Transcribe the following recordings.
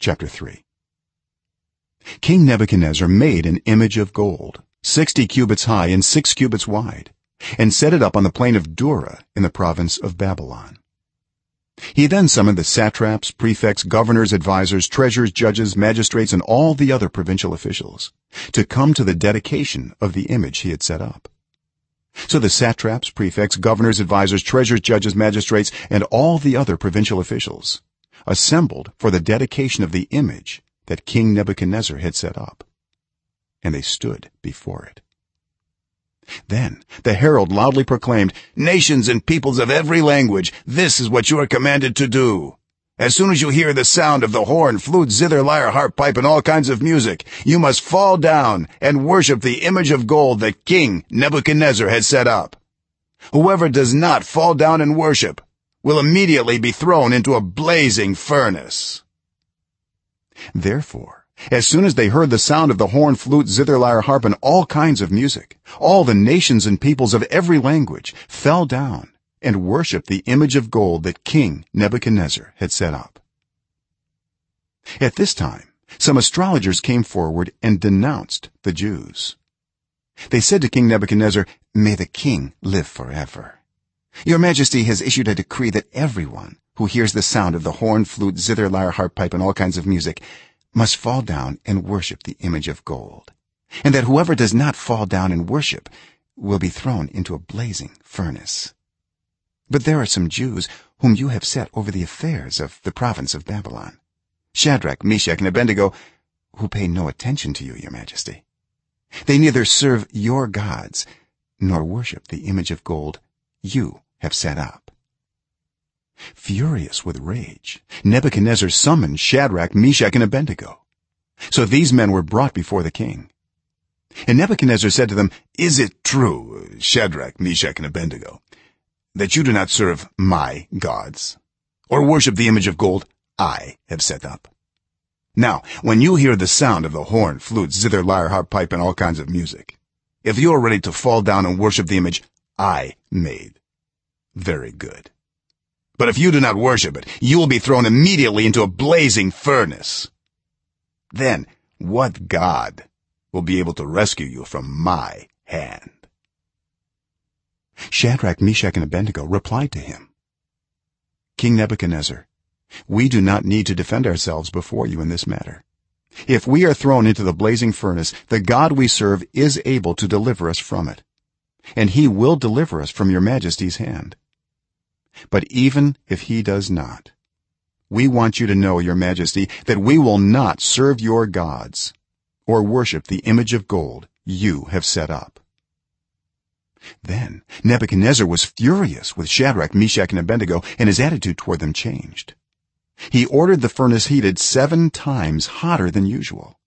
chapter 3 king nebuchadnezzar made an image of gold 60 cubits high and 6 cubits wide and set it up on the plain of dura in the province of babylon. He then summoned the satraps prefects governors advisors treasurers judges magistrates and all the other provincial officials to come to the dedication of the image he had set up. So the satraps prefects governors advisors treasurers judges magistrates and all the other provincial officials assembled for the dedication of the image that king nebuchadnezzar had set up. And they stood before it. Then the herald loudly proclaimed nations and peoples of every language this is what you are commanded to do. As soon as you hear the sound of the horn flute zither lyre harp pipe and all kinds of music you must fall down and worship the image of gold that king nebuchadnezzar had set up. Whoever does not fall down and worship will immediately be thrown into a blazing furnace. Therefore as soon as they heard the sound of the horn flute zither lyre harp and all kinds of music all the nations and peoples of every language fell down and worshiped the image of gold that king nebuchadnezzar had set up. At this time some astrologers came forward and denounced the jews. They said to king nebuchadnezzar may the king live forever your majesty has issued a decree that everyone who hears the sound of the horn flute zither lyre harp pipe and all kinds of music must fall down and worship the image of gold. And that whoever does not fall down and worship will be thrown into a blazing furnace. But there are some jews whom you have set over the affairs of the province of babylon. Shadrach meshach and abednego who pay no attention to you your majesty. They neither serve your gods nor worship the image of gold you have set up. Furious with rage nebuchadnezzar summoned shadrach meshach and abednego. So these men were brought before the king. And nebuchadnezzar said to them is it true shadrach meshach and abednego that you do not serve my gods or worship the image of gold i have set up? Now when you hear the sound of the horn flute zither lyre harp pipe and all kinds of music if you are ready to fall down and worship the image i made very good. But if you do not worship it you will be thrown immediately into a blazing furnace. Then what god will be able to rescue you from my hand? Shadrach meshach and abednego replied to him king nebuchadnezzar we do not need to defend ourselves before you in this matter. If we are thrown into the blazing furnace the god we serve is able to deliver us from it. And he will deliver us from your majesty's hand but even if he does not we want you to know your majesty that we will not serve your gods or worship the image of gold you have set up. Then nebuchadnezzar was furious with shadrach meshach and abednego and his attitude toward them changed. He ordered the furnace heated 7 times hotter than usual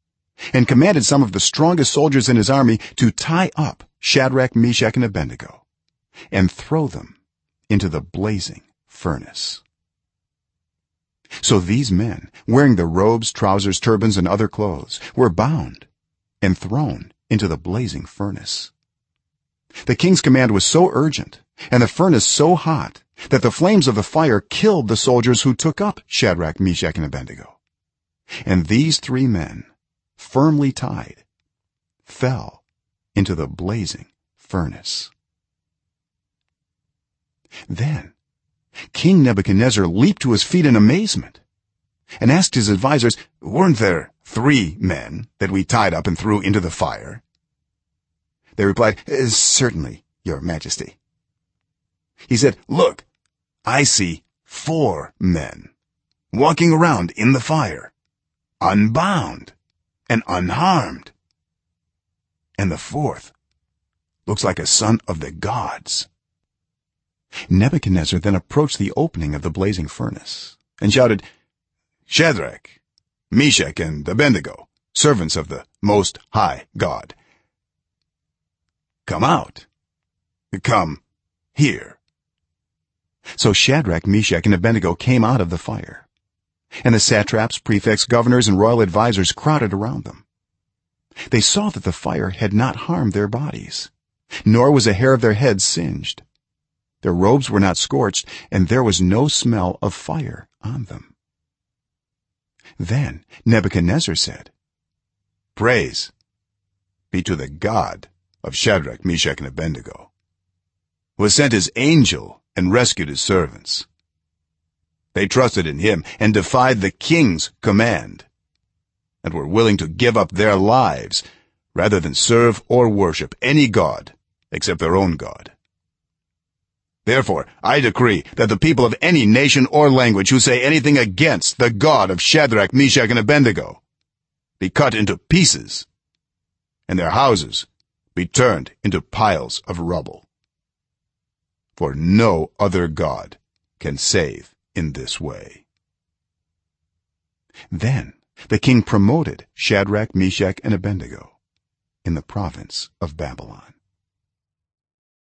and commanded some of the strongest soldiers in his army to tie up shadrach meshach and abednego and throw them into the blazing furnace. So these men wearing the robes trousers turbans and other clothes were bound and thrown into the blazing furnace. The king's command was so urgent and the furnace so hot that the flames of the fire killed the soldiers who took up shadrach meshach and abednego. And these three men firmly tied fell into the blazing furnace then king nebuchadnezzar leaped to his feet in amazement and asked his advisers weren't there 3 men that we tied up and threw into the fire? They replied certainly your majesty. He said look i see 4 men walking around in the fire unbound and unharmed. And the fourth looks like a son of the gods nebuchadnezzar then approached the opening of the blazing furnace and shouted shadrach meshach and abednego servants of the most high god come out. Come here. So shadrach meshach and abednego came out of the fire and the satraps prefects governors and royal advisers crowded around them. They saw that the fire had not harmed their bodies nor was a hair of their heads singed their robes were not scorched and there was no smell of fire on them. Then nebuchadnezzar said praise be to the god of shadrach meshach and abednego who has sent his angel and rescued his servants. They trusted in him and defied the king's command and were willing to give up their lives rather than serve or worship any god except their own god therefore i decree that the people of any nation or language who say anything against the god of shadrach meshach and abednego be cut into pieces and their houses be turned into piles of rubble. For no other god can save in this way. Then the king promoted shadrach meshach and abednego in the province of babylon